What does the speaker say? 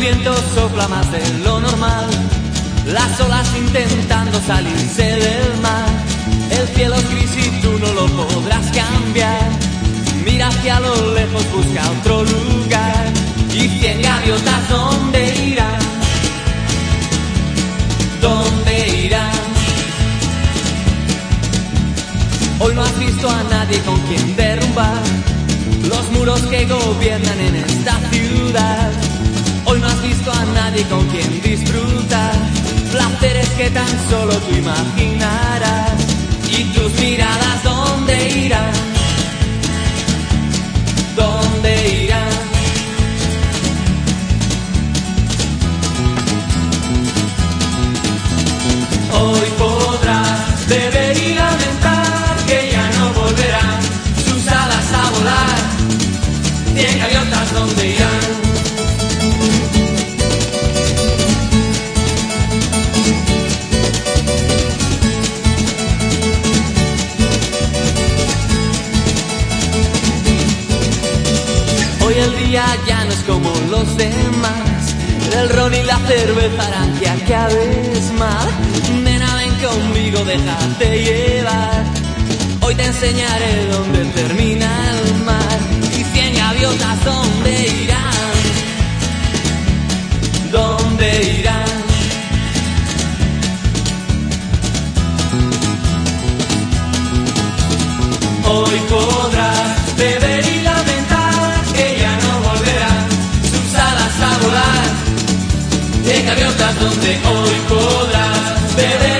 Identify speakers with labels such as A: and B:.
A: viento sopla más de lo normal, las olas intentando salirse del mar. El cielo es gris y tú no lo podrás cambiar. Mira hacia lo lejos, busca otro lugar. Y cien gaviotas, ¿dónde irán? ¿Dónde irán? Hoy no has visto a nadie con quien derrumbar los muros que gobiernan en esta ciudad. Tan solo tú imaginarás. Y tus miradas, ¿dónde irán? El día ya no es como los demás. El ron y la cerveza harán que acabes mal. Nena, ven conmigo, déjate llevar. Hoy te enseñaré dónde termina el mar. Y cien gaviotas, ¿dónde irán? ¿Dónde irán? Hoy podrás gaviotas donde hoy podrás ver